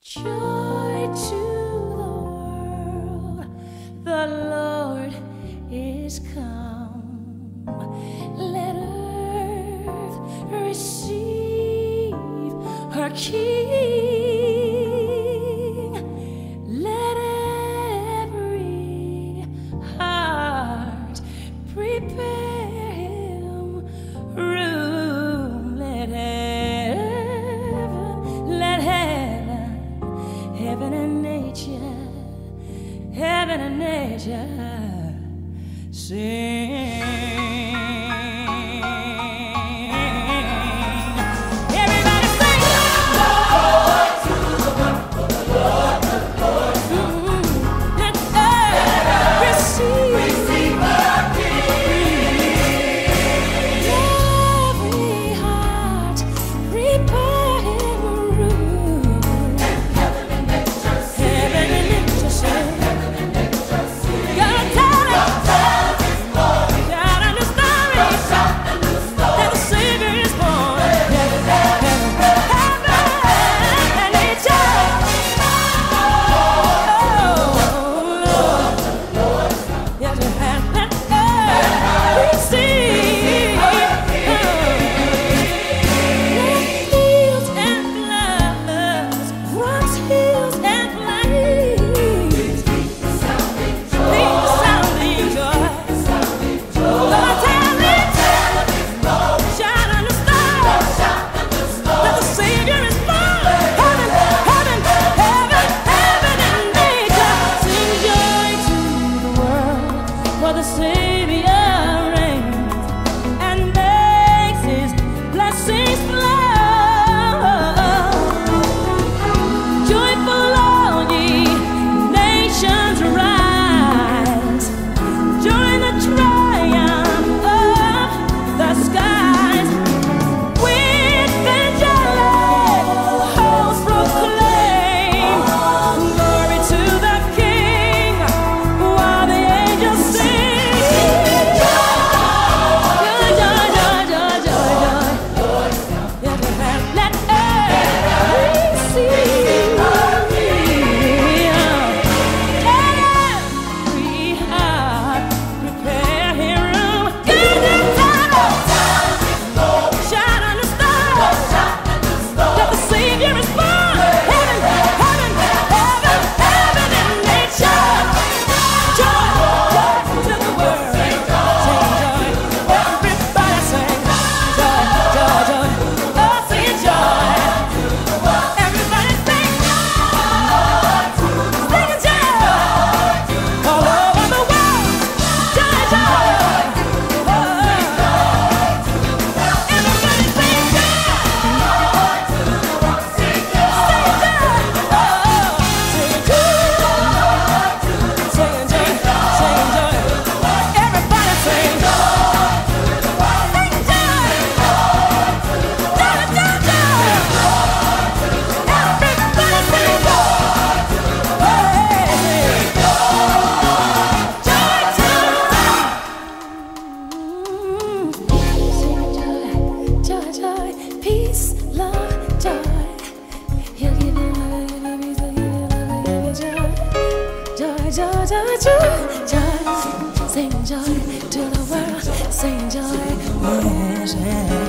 Joy to the world, the Lord is come. Let earth receive her King. Nature sing. joy, joy. Sing joy to the world. Sing joy. Yes, yeah.